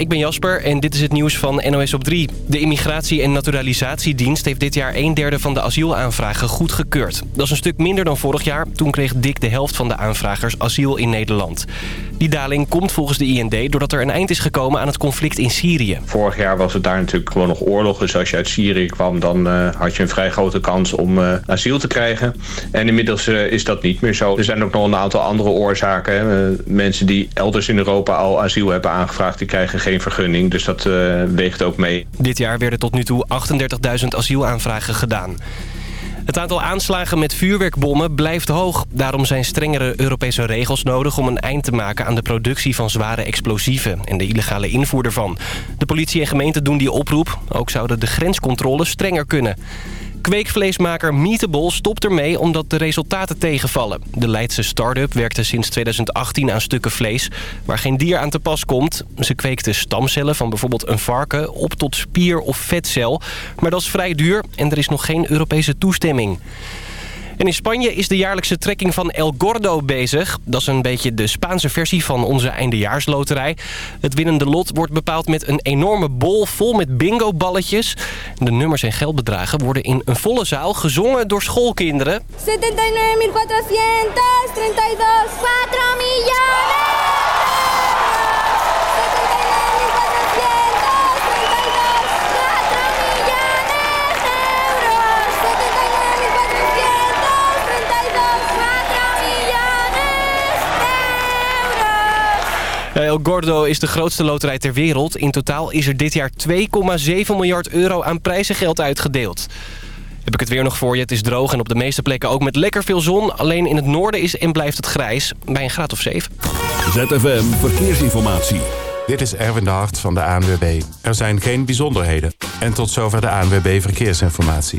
ik ben Jasper en dit is het nieuws van NOS op 3. De Immigratie- en Naturalisatiedienst heeft dit jaar een derde van de asielaanvragen goedgekeurd. Dat is een stuk minder dan vorig jaar. Toen kreeg dik de helft van de aanvragers asiel in Nederland. Die daling komt volgens de IND doordat er een eind is gekomen aan het conflict in Syrië. Vorig jaar was het daar natuurlijk gewoon nog oorlog. Dus als je uit Syrië kwam, dan uh, had je een vrij grote kans om uh, asiel te krijgen. En inmiddels uh, is dat niet meer zo. Er zijn ook nog een aantal andere oorzaken. Hè. mensen die elders in Europa al asiel hebben aangevraagd, die krijgen geen vergunning. Dus dat weegt ook mee. Dit jaar werden tot nu toe 38.000 asielaanvragen gedaan. Het aantal aanslagen met vuurwerkbommen blijft hoog. Daarom zijn strengere Europese regels nodig om een eind te maken aan de productie van zware explosieven en de illegale invoer ervan. De politie en gemeenten doen die oproep. Ook zouden de grenscontroles strenger kunnen. Kweekvleesmaker Meatable stopt ermee omdat de resultaten tegenvallen. De Leidse start-up werkte sinds 2018 aan stukken vlees waar geen dier aan te pas komt. Ze kweekte stamcellen van bijvoorbeeld een varken op tot spier- of vetcel. Maar dat is vrij duur en er is nog geen Europese toestemming. En in Spanje is de jaarlijkse trekking van El Gordo bezig. Dat is een beetje de Spaanse versie van onze eindejaarsloterij. Het winnende lot wordt bepaald met een enorme bol vol met bingo-balletjes. De nummers en geldbedragen worden in een volle zaal gezongen door schoolkinderen. 79.432 miljoen! El Gordo is de grootste loterij ter wereld. In totaal is er dit jaar 2,7 miljard euro aan prijzengeld uitgedeeld. Heb ik het weer nog voor je. Het is droog en op de meeste plekken ook met lekker veel zon. Alleen in het noorden is en blijft het grijs. Bij een graad of 7. ZFM Verkeersinformatie. Dit is Erwin de Hart van de ANWB. Er zijn geen bijzonderheden. En tot zover de ANWB Verkeersinformatie.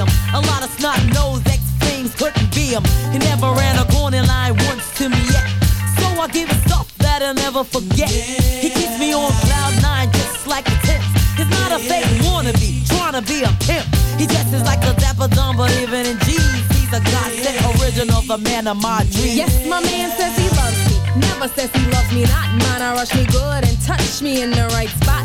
Him. A lot of snot nose ex flames couldn't be him. He never ran a corner line once to me yet. So I give him stuff that I'll never forget. He keeps me on cloud nine just like a tip. He's not a fake wannabe, trying to be a pimp. He dresses like a dapper dumb, but even in jeans, he's a godsend original, the man of my dreams. Yes, my man says he loves me. Never says he loves me not. Mine, I rush me good and touch me in the right spot.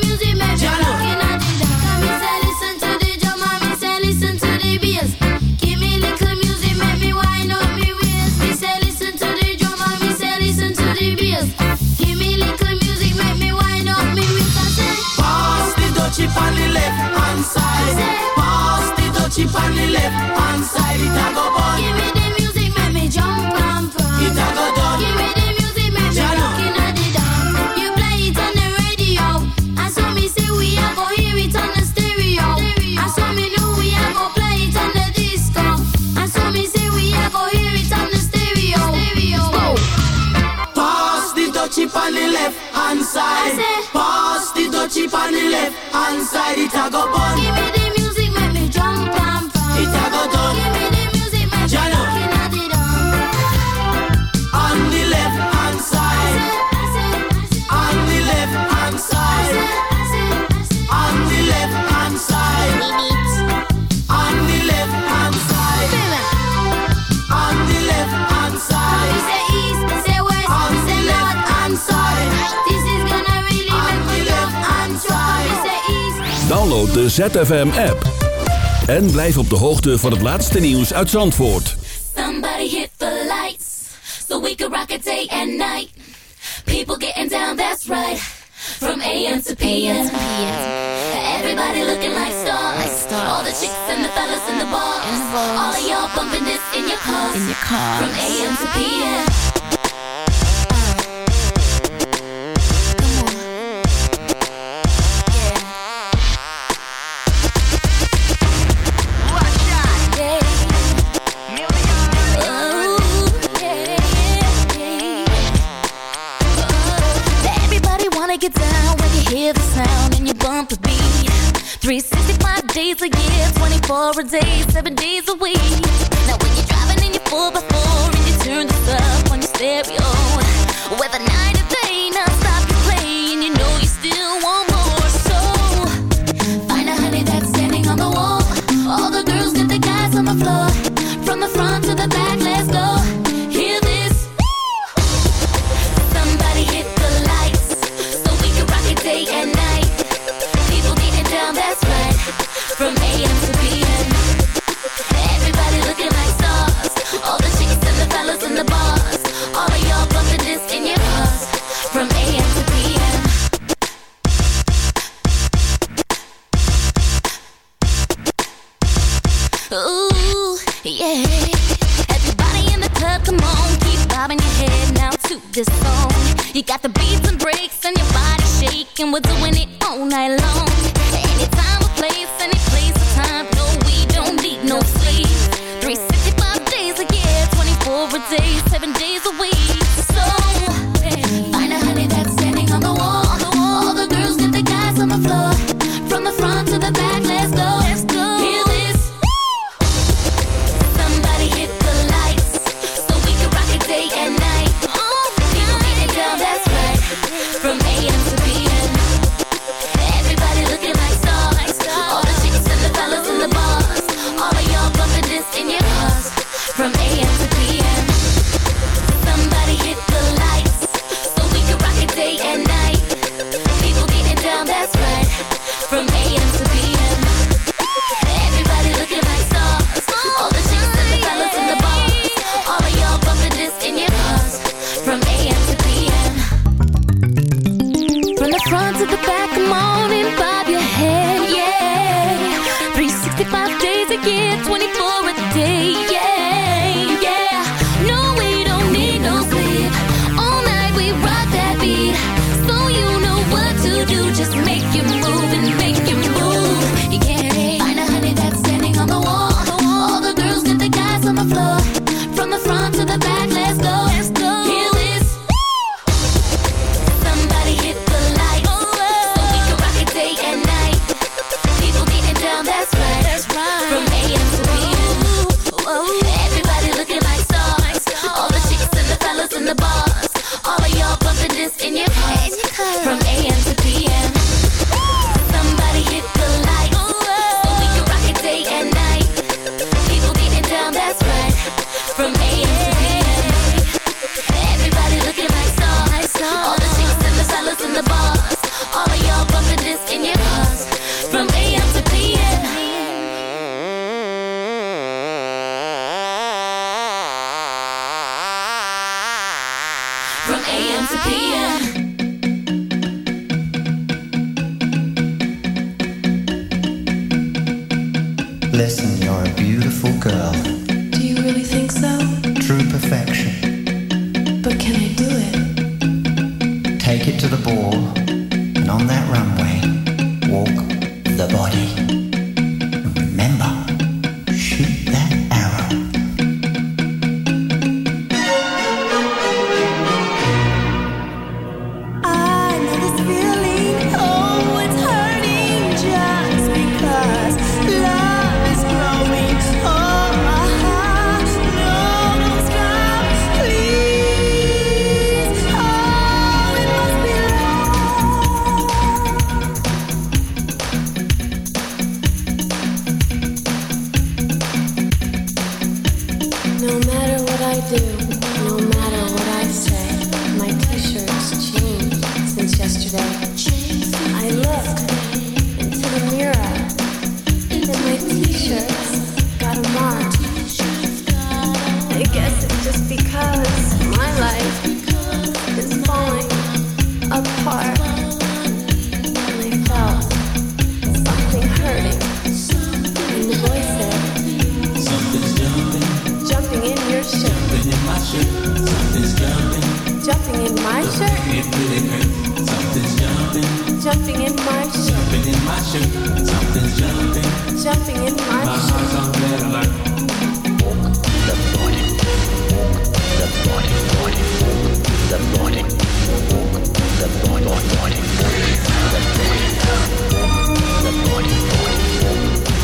on the left hand side. Pass the dutchie on the left hand side. It a go bun. give me the music, make me jump and from. It a go done. Give me the music, make me Jano. walk in the dawn. You play it on the radio, and so me say we a go hear it on the stereo. And so me know we a go play it on the disco. And so me say we a go hear it on the stereo. Stereo. Pass the dutchie on the left hand side. I say- Pass the dutchie on the left hand side. It a go bun. Download de ZFM app. En blijf op de hoogte van het laatste nieuws uit Zandvoort. Somebody hit the lights so we can rock it day and night. People getting down, that's right. From AM to PM. Everybody looking like stars. All the chicks and the fellas in the bars. All of y'all bumping this in your cars. In your car. From AM to PM. 365 days a year, 24 a day, 7 days a week. Now when you're driving in your 4x4 and you turn this up on your stereo. Whether You got the beats and breaks and your body shaking. We're doing it all night long.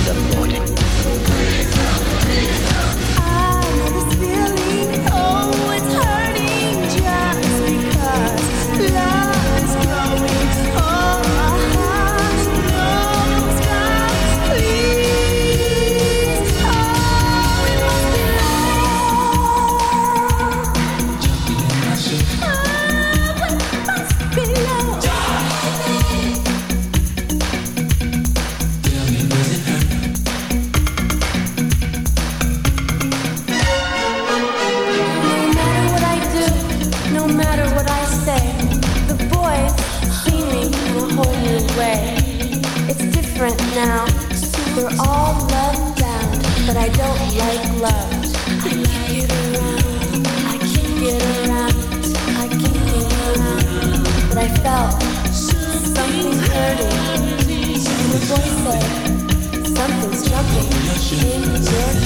the morning. Passion.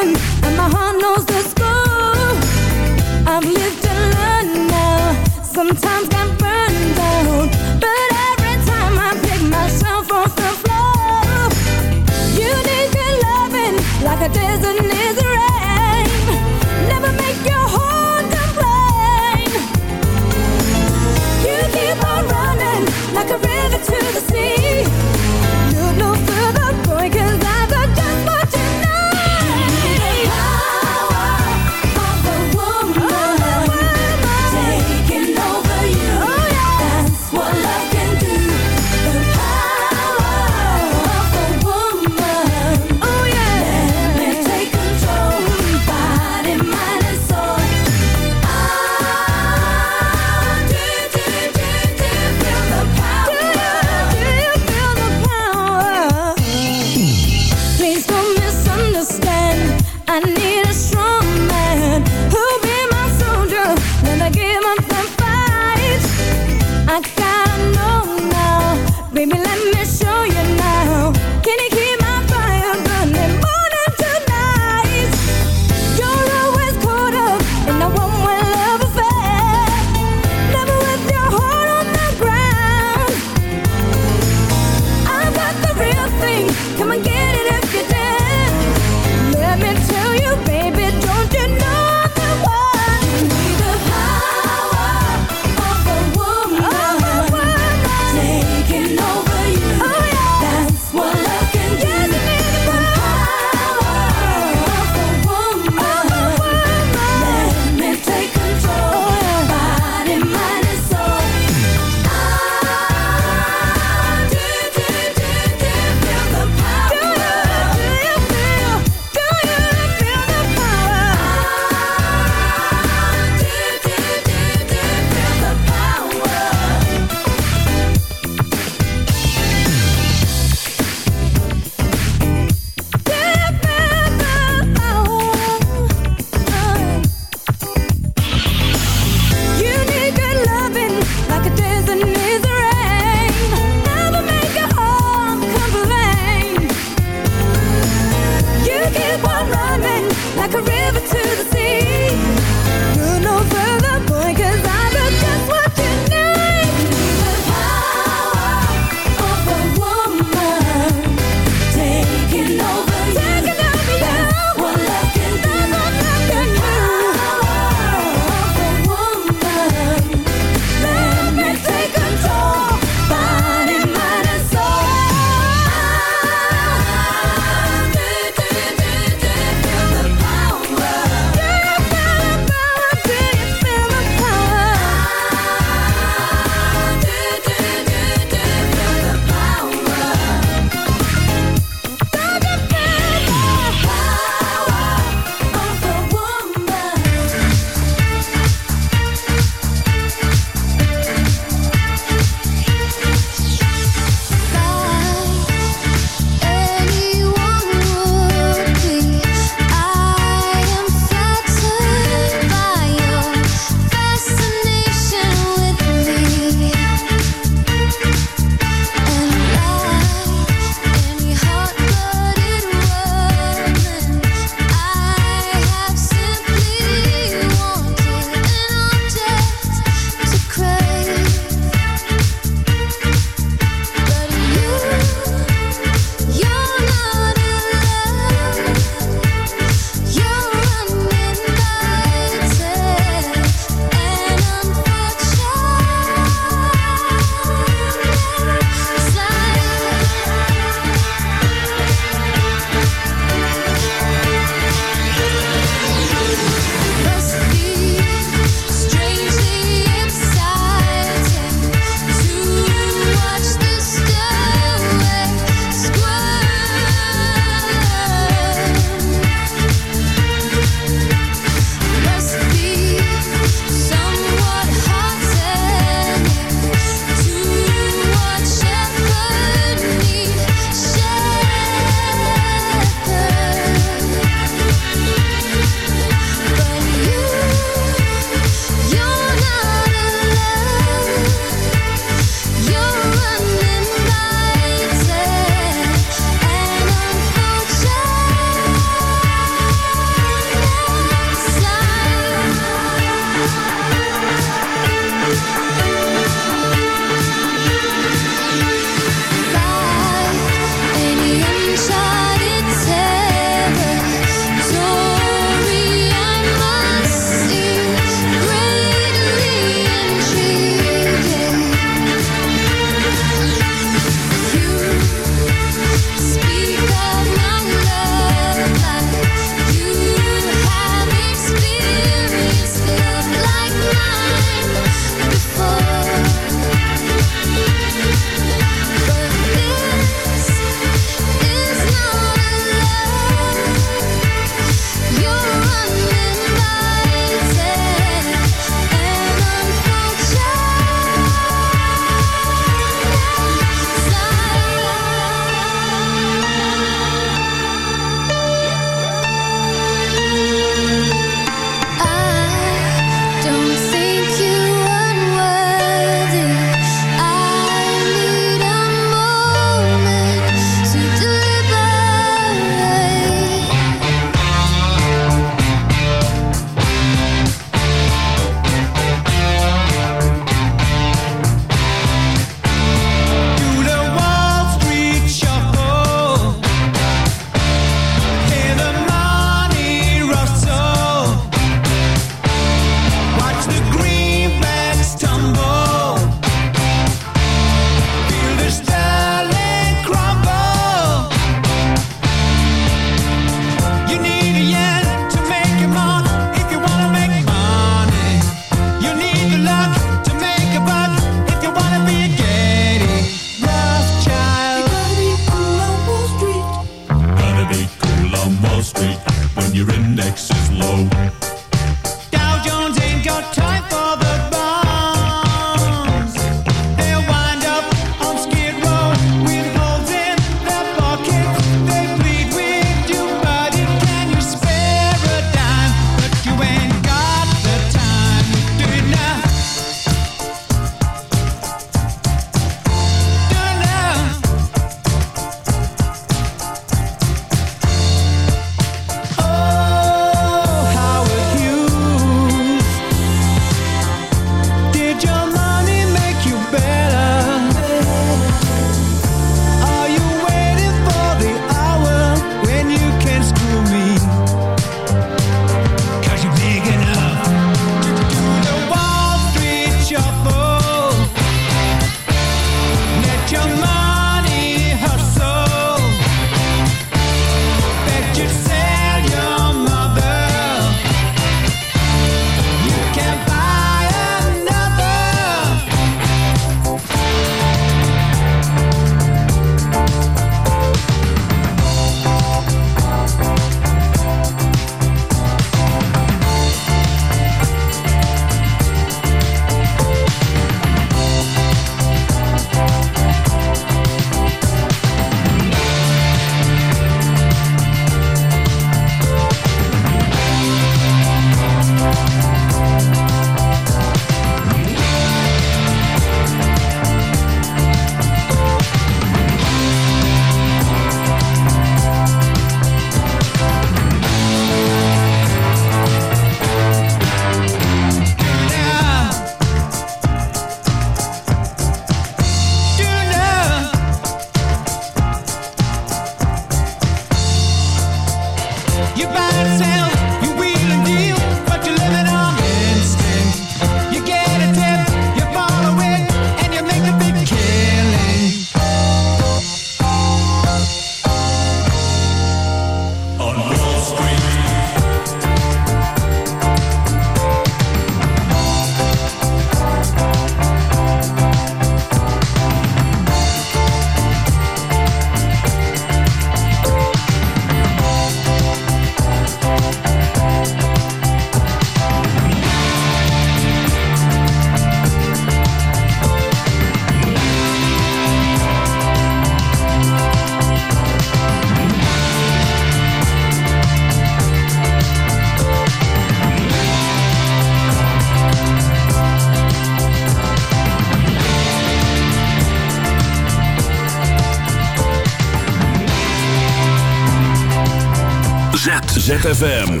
ZFM.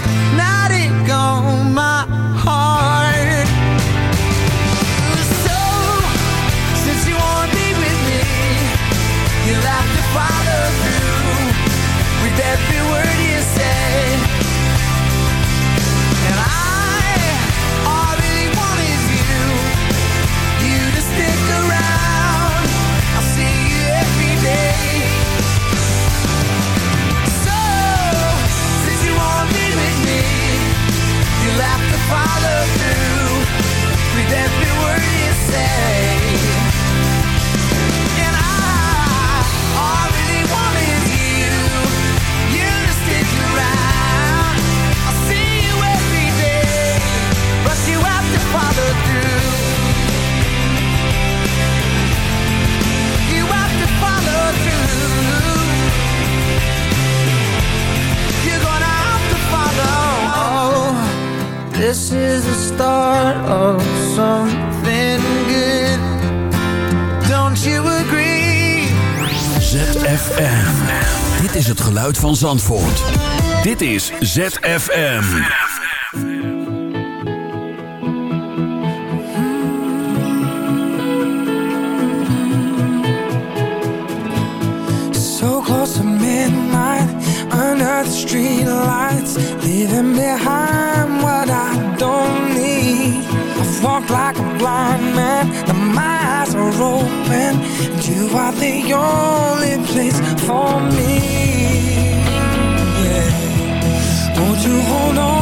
Now. geluid van Zandvoort. Dit is ZFM. So close to midnight, under the streetlights, leaving behind what I don't need. I've walked like a blind man, and my eyes are open. You are the only place for me. to hold on